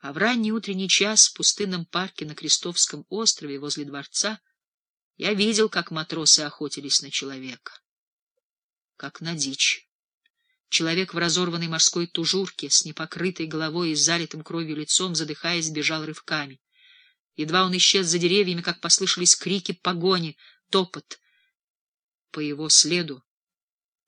А в ранний утренний час в пустынном парке на Крестовском острове возле дворца я видел, как матросы охотились на человека. Как на дичь. Человек в разорванной морской тужурке, с непокрытой головой и залитым кровью лицом, задыхаясь, бежал рывками. Едва он исчез за деревьями, как послышались крики погони, топот. По его следу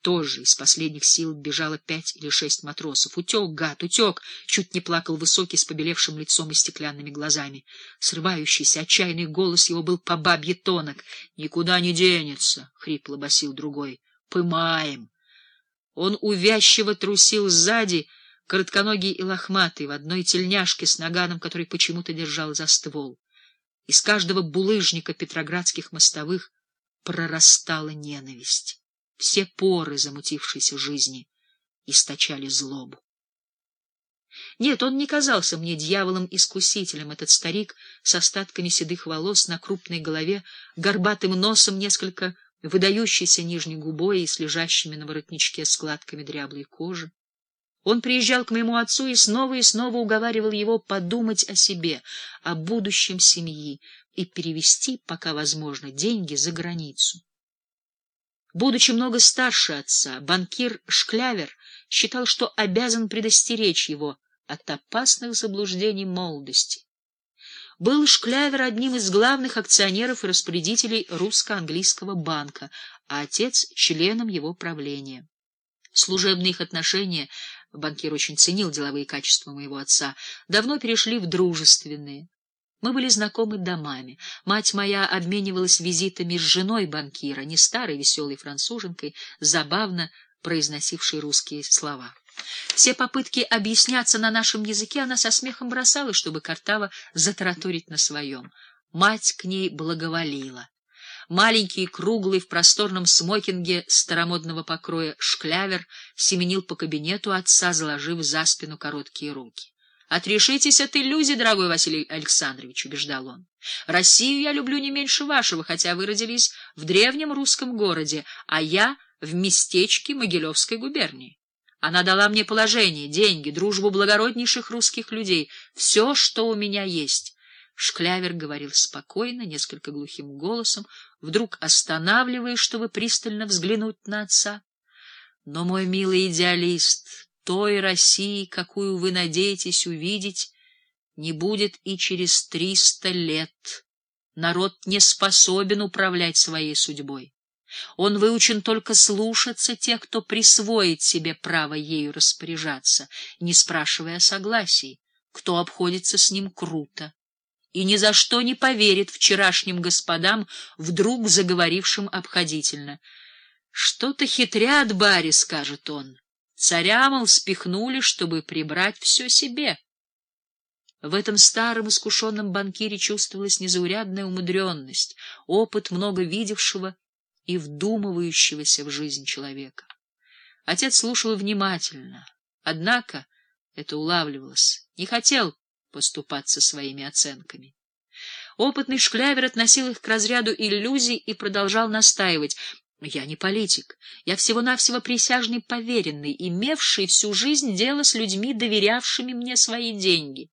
тоже из последних сил бежало пять или шесть матросов. «Утек, гад, утек!» — чуть не плакал высокий с побелевшим лицом и стеклянными глазами. Срывающийся, отчаянный голос его был по бабье тонок. «Никуда не денется!» — хрипло басил другой. «Пымаем!» Он увязчиво трусил сзади, коротконогий и лохматый, в одной тельняшке с наганом, который почему-то держал за ствол. Из каждого булыжника петроградских мостовых прорастала ненависть. Все поры замутившейся жизни источали злобу. Нет, он не казался мне дьяволом-искусителем, этот старик с остатками седых волос на крупной голове, горбатым носом, несколько выдающейся нижней губой и с лежащими на воротничке складками дряблой кожи. Он приезжал к моему отцу и снова и снова уговаривал его подумать о себе, о будущем семьи и перевести, пока возможно, деньги за границу. Будучи много старше отца, банкир Шклявер считал, что обязан предостеречь его от опасных заблуждений молодости. Был Шклявер одним из главных акционеров и распорядителей русско-английского банка, а отец — членом его правления. Служебные их отношения, банкир очень ценил деловые качества моего отца, давно перешли в дружественные. Мы были знакомы домами. Мать моя обменивалась визитами с женой банкира, не старой веселой француженкой, забавно произносившей русские слова. Все попытки объясняться на нашем языке она со смехом бросала, чтобы Картава затараторить на своем. Мать к ней благоволила. Маленький, круглый, в просторном смокинге старомодного покроя шклявер семенил по кабинету отца, заложив за спину короткие руки. Отрешитесь от иллюзий, дорогой Василий Александрович, — убеждал он. Россию я люблю не меньше вашего, хотя вы родились в древнем русском городе, а я в местечке Могилевской губернии. Она дала мне положение, деньги, дружбу благороднейших русских людей, все, что у меня есть. Шклявер говорил спокойно, несколько глухим голосом, вдруг останавливаясь, чтобы пристально взглянуть на отца. Но, мой милый идеалист, той России, какую вы надеетесь увидеть, не будет и через триста лет. Народ не способен управлять своей судьбой. Он выучен только слушаться тех, кто присвоит себе право ею распоряжаться, не спрашивая согласий, кто обходится с ним круто и ни за что не поверит вчерашним господам, вдруг заговорившим обходительно. «Что-то хитрят, Барри», — скажет он. Царя, мол, спихнули, чтобы прибрать все себе. В этом старом искушенном банкире чувствовалась незаурядная умудренность, опыт много видевшего и вдумывающегося в жизнь человека. Отец слушал внимательно, однако, это улавливалось, не хотел поступаться своими оценками. Опытный шклявер относил их к разряду иллюзий и продолжал настаивать — я не политик, я всего-навсего присяжный поверенный, имевший всю жизнь дело с людьми, доверявшими мне свои деньги.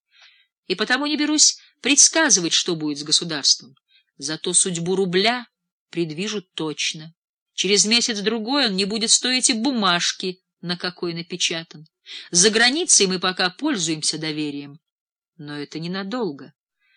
И потому не берусь предсказывать, что будет с государством. Зато судьбу рубля предвижу точно. Через месяц-другой он не будет стоить и бумажки, на какой напечатан. За границей мы пока пользуемся доверием, но это ненадолго.